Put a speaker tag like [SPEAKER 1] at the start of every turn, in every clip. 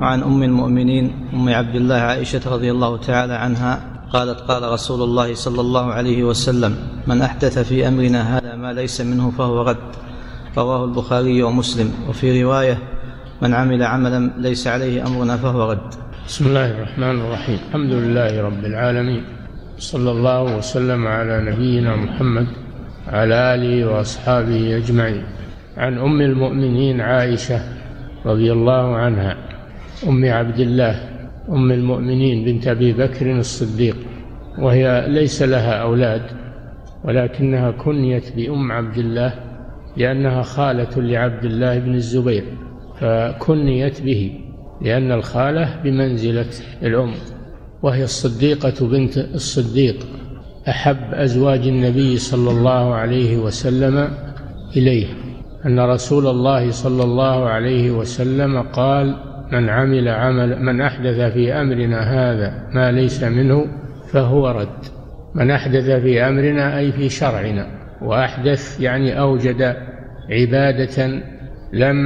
[SPEAKER 1] وعن أم المؤمنين أم عبد الله عائشة رضي الله تعالى عنها قالت قال رسول الله صلى الله عليه وسلم من أحدث في أمرنا هذا ما ليس منه فهو رد رواه البخاري ومسلم وفي رواية من عمل عملا ليس عليه أمرنا فهو رد
[SPEAKER 2] بسم الله الرحمن الرحيم الحمد لله رب العالمين صلى الله وسلم على نبينا محمد على آله وأصحابه أجمعين عن أم المؤمنين عائشة رضي الله عنها أم عبد الله أم المؤمنين بنت أبي بكر الصديق وهي ليس لها أولاد ولكنها كنيت بأم عبد الله لأنها خالة لعبد الله بن الزبير فكنيت به لأن الخالة بمنزلة الأم وهي الصديقة بنت الصديق أحب أزواج النبي صلى الله عليه وسلم إليه أن رسول الله صلى الله عليه وسلم قال من عمل عمل من أحدث في أمرنا هذا ما ليس منه فهو رد. من أحدث في أمرنا أي في شرعنا. وأحدث يعني أوجد عبادة لم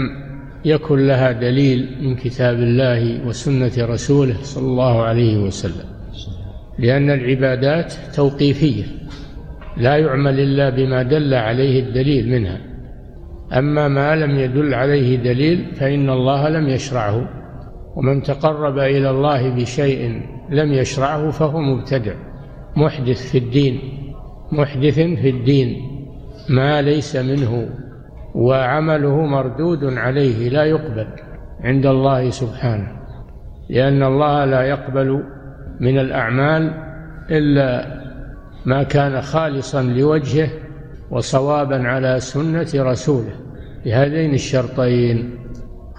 [SPEAKER 2] يكن لها دليل من كتاب الله وسنة رسوله صلى الله عليه وسلم. لأن العبادات توقيفية لا يعمل إلا بما دل عليه الدليل منها. أما ما لم يدل عليه دليل فإن الله لم يشرعه. ومن تقرب إلى الله بشيء لم يشرعه فهو مبتدع محدث في الدين محدث في الدين ما ليس منه وعمله مردود عليه لا يقبل عند الله سبحانه لأن الله لا يقبل من الأعمال إلا ما كان خالصا لوجهه وصوابا على سنة رسوله بهذين الشرطين.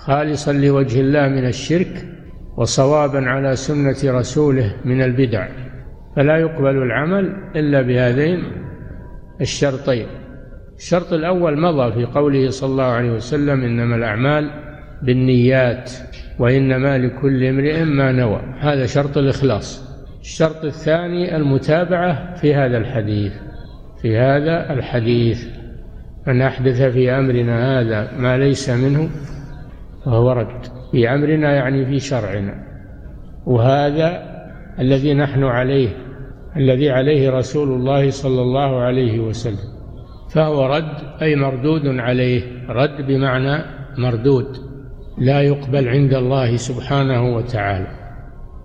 [SPEAKER 2] خالصا لوجه الله من الشرك وصوابا على سنة رسوله من البدع فلا يقبل العمل إلا بهذين الشرطين. الشرط الأول مضى في قوله صلى الله عليه وسلم إنما الأعمال بالنيات وإنما لكل امرئ ما نوى. هذا شرط الإخلاص. الشرط الثاني المتابعة في هذا الحديث في هذا الحديث. من أحدث في أمرنا هذا ما ليس منه فهو رد في أمرنا يعني في شرعنا. وهذا الذي نحن عليه الذي عليه رسول الله صلى الله عليه وسلم. فهو رد أي مردود عليه. رد بمعنى مردود لا يقبل عند الله سبحانه وتعالى.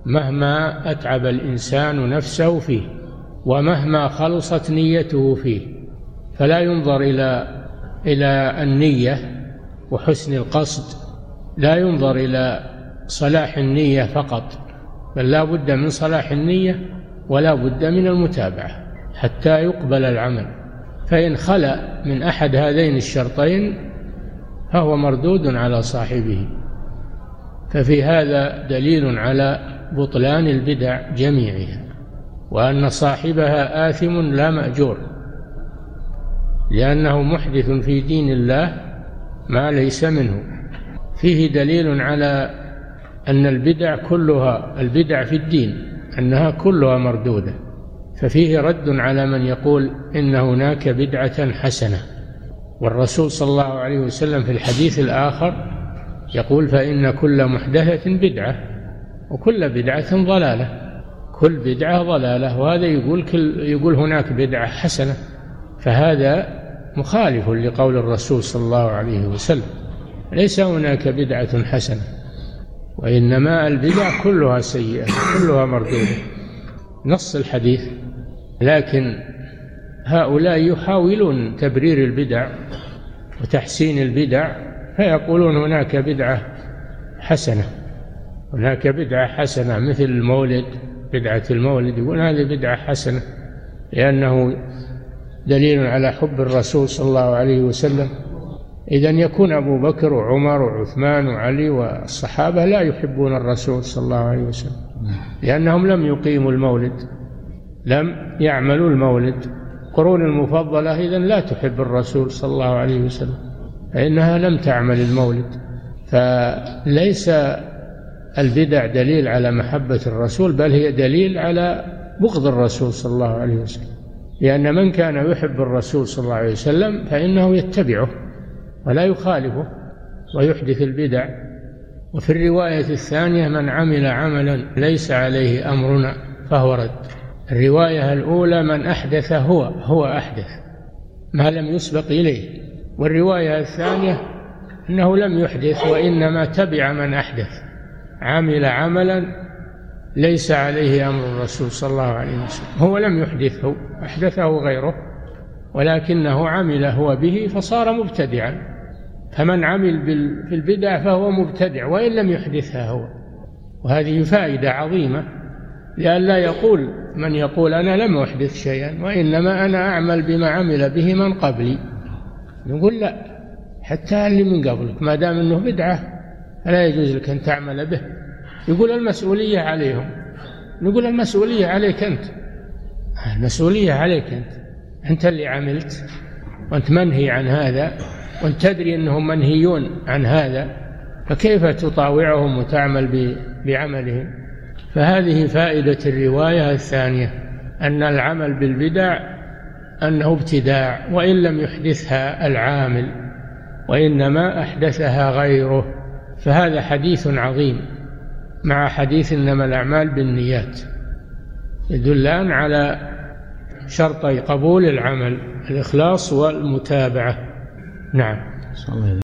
[SPEAKER 2] مهما أتعب الإنسان نفسه فيه ومهما خلصت نيته فيه فلا ينظر إلى إلى النية وحسن القصد لا ينظر إلى صلاح النية فقط بل لا بد من صلاح النية ولا بد من المتابعة حتى يقبل العمل. فإن خلأ من أحد هذين الشرطين فهو مردود على صاحبه. ففي هذا دليل على بطلان البدع جميعها وأن صاحبها آثم لا مأجور لأنه محدث في دين الله ما ليس منه. فيه دليل على أن البدع كلها البدع في الدين أنها كلها مردودة ففيه رد على من يقول إن هناك بدعة حسنة. والرسول صلى الله عليه وسلم في الحديث الآخر يقول فإن كل محدثة بدعة وكل بدعة ضلالة كل بدعة ضلالة وهذا يقول كل يقول هناك بدعة حسنة فهذا مخالف لقول الرسول صلى الله عليه وسلم. ليس هناك بدعة حسنة وإنما البدع كلها سيئة كلها مردودة. نص الحديث لكن هؤلاء يحاولون تبرير البدع وتحسين البدع فيقولون هناك بدعة حسنة هناك بدعة حسنة مثل المولد بدعة المولد يقول هذه بدعة حسنة لأنه دليل على حب الرسول صلى الله عليه وسلم. إذا يكون أبو بكر وعمر وعثمان وعلي والصحابة لا يحبون الرسول صلى الله عليه وسلم. لأنهم لم يقيموا المولد لم يعملوا المولد. القرون المفضلة إذا لا تحب الرسول صلى الله عليه وسلم فإنها لم تعمل المولد. فليس البدع دليل على محبة الرسول بل هي دليل على بغض الرسول صلى الله عليه وسلم. لأن من كان يحب الرسول صلى الله عليه وسلم فإنه يتبعه. ولا يخالفه ويحدث البدع. وفي الرواية الثانية من عمل عملا ليس عليه أمرنا فهو رد. الرواية الأولى من أحدث هو هو أحدث ما لم يسبق إليه. والرواية الثانية أنه لم يحدث وإنما تبع من أحدث. عمل عملا ليس عليه أمر الرسول صلى الله عليه وسلم. هو لم يحدثه أحدثه غيره ولكنه عمل هو به فصار مبتدعا. فمن عمل في البدع فهو مبتدع وإن لم يحدثها هو. وهذه فائدة عظيمة لئلا يقول من يقول أنا لم أحدث شيئا وإنما أنا أعمل بما عمل به من قبلي. نقول لا حتى اللي من قبلك ما دام أنه بدعة فلا يجوز لك أن تعمل به. يقول المسؤولية عليهم. نقول المسؤولية عليك أنت. المسؤولية عليك أنت. أنت اللي عملت وأنت منهي عن هذا. وأنت تدري أنهم منهيون عن هذا فكيف تطاوعهم وتعمل بعملهم؟ فهذه فائدة الرواية الثانية أن العمل بالبدع أنه ابتداع وإن لم يحدثها العامل وإنما أحدثها غيره. فهذا حديث عظيم مع حديث إنما الأعمال بالنيات. يدلان على شرطي قبول العمل الإخلاص والمتابعة. نعم.